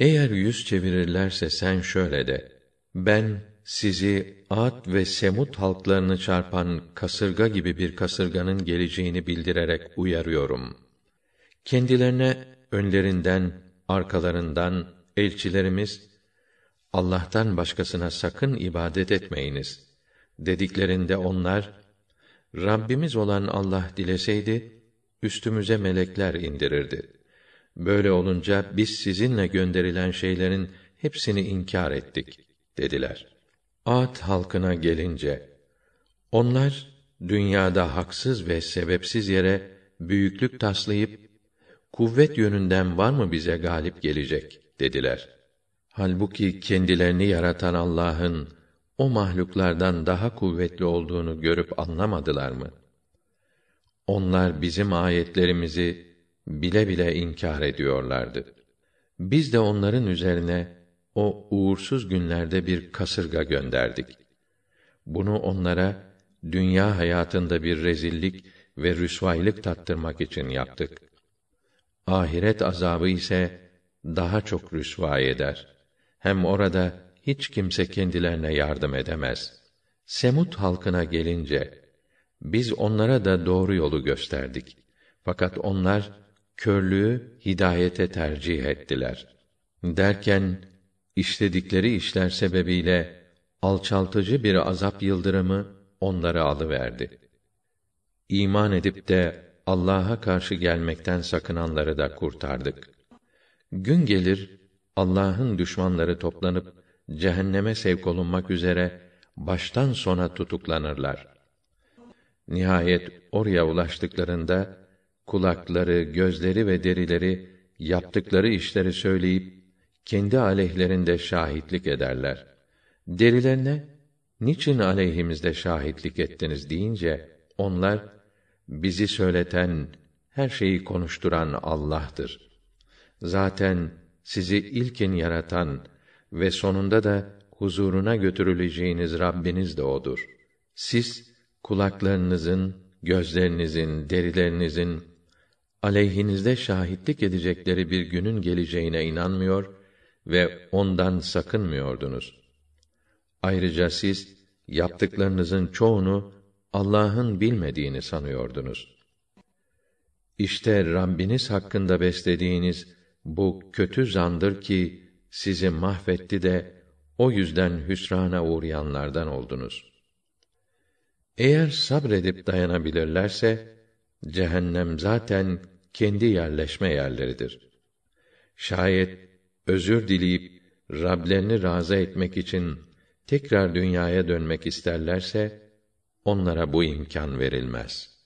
Eğer yüz çevirirlerse sen şöyle de: Ben sizi Ad ve Semut halklarını çarpan kasırga gibi bir kasırganın geleceğini bildirerek uyarıyorum. Kendilerine önlerinden, arkalarından elçilerimiz Allah'tan başkasına sakın ibadet etmeyiniz dediklerinde onlar Rabbimiz olan Allah dileseydi üstümüze melekler indirirdi. Böyle olunca biz sizinle gönderilen şeylerin hepsini inkar ettik dediler. Ad halkına gelince onlar dünyada haksız ve sebepsiz yere büyüklük taslayıp kuvvet yönünden var mı bize galip gelecek dediler. Halbuki kendilerini yaratan Allah'ın o mahluklardan daha kuvvetli olduğunu görüp anlamadılar mı? Onlar bizim ayetlerimizi bile bile inkar ediyorlardı. Biz de onların üzerine o uğursuz günlerde bir kasırga gönderdik. Bunu onlara dünya hayatında bir rezillik ve rüsvaylık tattırmak için yaptık. Ahiret azabı ise daha çok rüsva eder. Hem orada hiç kimse kendilerine yardım edemez. Semut halkına gelince biz onlara da doğru yolu gösterdik. Fakat onlar körlüğü hidayete tercih ettiler. Derken işledikleri işler sebebiyle alçaltıcı bir azap yıldırımı onları alıverdi. İman edip de Allah'a karşı gelmekten sakınanları da kurtardık. Gün gelir Allah'ın düşmanları toplanıp cehenneme sevk olunmak üzere baştan sona tutuklanırlar. Nihayet oraya ulaştıklarında kulakları, gözleri ve derileri yaptıkları işleri söyleyip kendi aleyhlerinde şahitlik ederler. Derilerine niçin aleyhimizde şahitlik ettiniz deyince onlar bizi söyleten, her şeyi konuşturan Allah'tır. Zaten sizi ilkin yaratan ve sonunda da huzuruna götürüleceğiniz Rabbiniz de odur. Siz kulaklarınızın, gözlerinizin, derilerinizin aleyhinizde şahitlik edecekleri bir günün geleceğine inanmıyor ve ondan sakınmıyordunuz. Ayrıca siz yaptıklarınızın çoğunu Allah'ın bilmediğini sanıyordunuz. İşte Rabbiniz hakkında beslediğiniz bu kötü zandır ki sizi mahvetti de o yüzden hüsrana uğrayanlardan oldunuz. Eğer sabredip dayanabilirlerse cehennem zaten kendi yerleşme yerleridir. Şayet özür dileyip Rablerini razı etmek için tekrar dünyaya dönmek isterlerse onlara bu imkan verilmez.